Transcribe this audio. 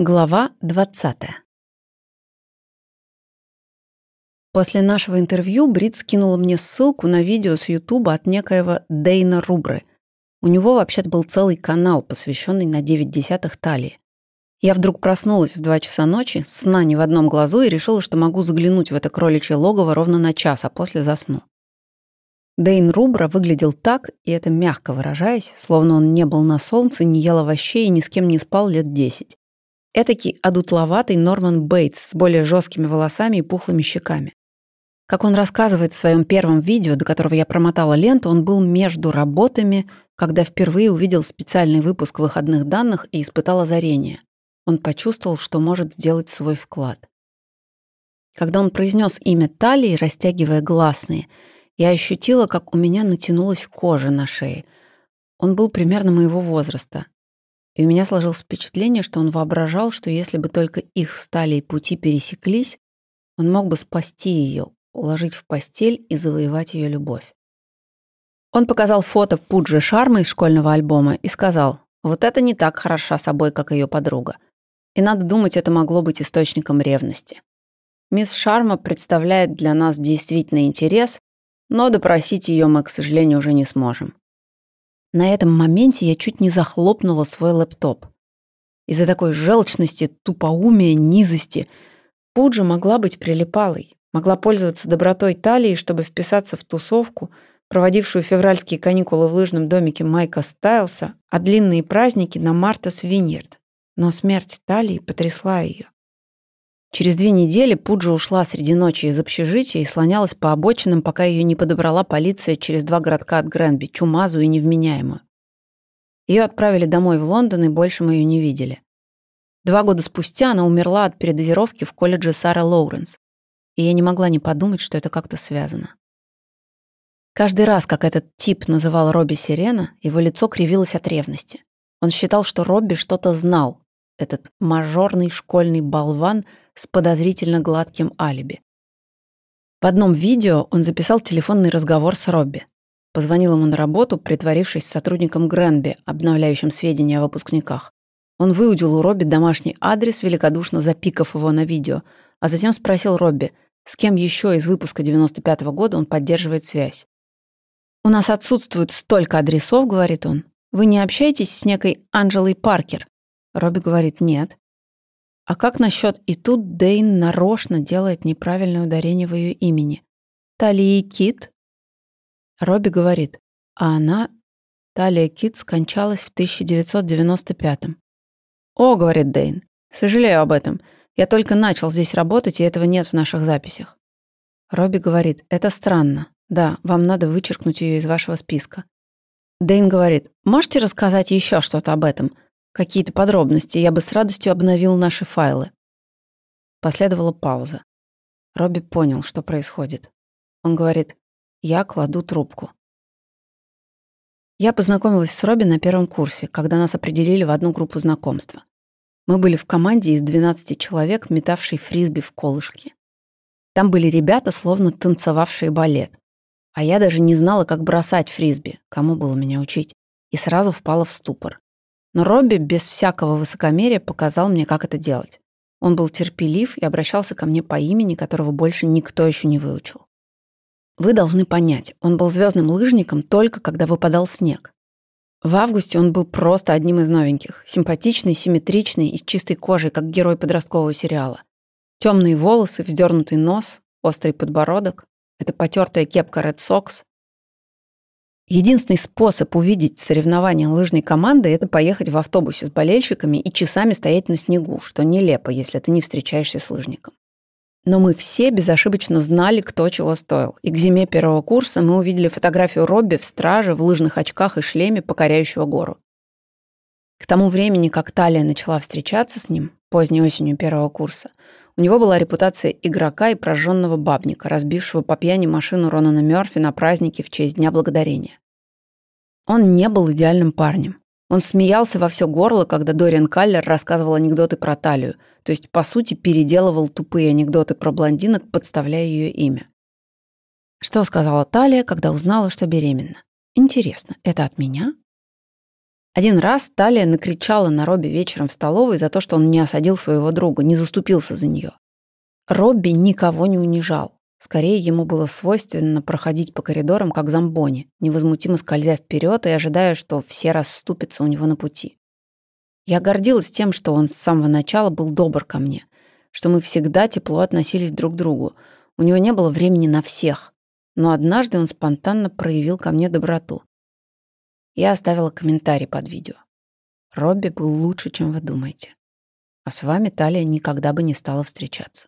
Глава 20. После нашего интервью Брит скинула мне ссылку на видео с Ютуба от некоего Дейна Рубры. У него вообще-то был целый канал, посвященный на 9 десятых талии. Я вдруг проснулась в 2 часа ночи, сна не в одном глазу, и решила, что могу заглянуть в это кроличье логово ровно на час, а после засну. Дейн Рубра выглядел так, и это мягко выражаясь, словно он не был на солнце, не ел овощей и ни с кем не спал лет 10. Этакий одутловатый Норман Бейтс с более жесткими волосами и пухлыми щеками. Как он рассказывает в своем первом видео, до которого я промотала ленту, он был между работами, когда впервые увидел специальный выпуск выходных данных и испытал озарение. Он почувствовал, что может сделать свой вклад. Когда он произнес имя Талии, растягивая гласные, я ощутила, как у меня натянулась кожа на шее. Он был примерно моего возраста, и у меня сложилось впечатление, что он воображал, что если бы только их стали и пути пересеклись, он мог бы спасти ее, уложить в постель и завоевать ее любовь. Он показал фото Пуджи Шармы из школьного альбома и сказал, вот это не так хороша собой, как ее подруга. И надо думать, это могло быть источником ревности. Мисс Шарма представляет для нас действительно интерес, но допросить ее мы, к сожалению, уже не сможем. На этом моменте я чуть не захлопнула свой лэптоп. Из-за такой желчности, тупоумия, низости Пуджа могла быть прилипалой, могла пользоваться добротой талии, чтобы вписаться в тусовку, проводившую февральские каникулы в лыжном домике Майка Стайлса, а длинные праздники на Мартас Виньерд. Но смерть талии потрясла ее. Через две недели Пуджа ушла среди ночи из общежития и слонялась по обочинам, пока ее не подобрала полиция через два городка от Гренби, чумазую и невменяемую. Ее отправили домой в Лондон, и больше мы ее не видели. Два года спустя она умерла от передозировки в колледже Сара Лоуренс, и я не могла не подумать, что это как-то связано. Каждый раз, как этот тип называл Робби Сирена, его лицо кривилось от ревности. Он считал, что Робби что-то знал, этот мажорный школьный болван с подозрительно гладким алиби. В одном видео он записал телефонный разговор с Робби. Позвонил ему на работу, притворившись сотрудником Гренби, обновляющим сведения о выпускниках. Он выудил у Робби домашний адрес, великодушно запикав его на видео, а затем спросил Робби, с кем еще из выпуска 95 -го года он поддерживает связь. «У нас отсутствует столько адресов», — говорит он. «Вы не общаетесь с некой Анжелой Паркер?» Робби говорит «нет». А как насчет и тут Дейн нарочно делает неправильное ударение в ее имени? Талии Кит? Робби говорит, а она, Талия Кит, скончалась в 1995-м. «О», — говорит Дейн, — «сожалею об этом. Я только начал здесь работать, и этого нет в наших записях». Робби говорит, «Это странно. Да, вам надо вычеркнуть ее из вашего списка». Дейн говорит, «Можете рассказать еще что-то об этом? Какие-то подробности, я бы с радостью обновил наши файлы. Последовала пауза. Робби понял, что происходит. Он говорит, я кладу трубку. Я познакомилась с Робби на первом курсе, когда нас определили в одну группу знакомства. Мы были в команде из 12 человек, метавшей фрисби в колышке. Там были ребята, словно танцевавшие балет. А я даже не знала, как бросать фрисби, кому было меня учить, и сразу впала в ступор. Но Робби без всякого высокомерия показал мне, как это делать. Он был терпелив и обращался ко мне по имени, которого больше никто еще не выучил. Вы должны понять, он был звездным лыжником только когда выпадал снег. В августе он был просто одним из новеньких. Симпатичный, симметричный и с чистой кожей, как герой подросткового сериала. Темные волосы, вздернутый нос, острый подбородок. Это потертая кепка Red Sox, Единственный способ увидеть соревнования лыжной команды – это поехать в автобусе с болельщиками и часами стоять на снегу, что нелепо, если ты не встречаешься с лыжником. Но мы все безошибочно знали, кто чего стоил. И к зиме первого курса мы увидели фотографию Робби в страже, в лыжных очках и шлеме, покоряющего гору. К тому времени, как Талия начала встречаться с ним, поздней осенью первого курса, у него была репутация игрока и прожженного бабника, разбившего по пьяни машину Ронана Мёрфи на празднике в честь Дня Благодарения. Он не был идеальным парнем. Он смеялся во все горло, когда Дориан Каллер рассказывал анекдоты про Талию, то есть, по сути, переделывал тупые анекдоты про блондинок, подставляя ее имя. Что сказала Талия, когда узнала, что беременна? Интересно, это от меня? Один раз Талия накричала на Робби вечером в столовой за то, что он не осадил своего друга, не заступился за нее. Робби никого не унижал. Скорее, ему было свойственно проходить по коридорам, как зомбони, невозмутимо скользя вперед и ожидая, что все расступятся у него на пути. Я гордилась тем, что он с самого начала был добр ко мне, что мы всегда тепло относились друг к другу. У него не было времени на всех. Но однажды он спонтанно проявил ко мне доброту. Я оставила комментарий под видео. Робби был лучше, чем вы думаете. А с вами Талия никогда бы не стала встречаться.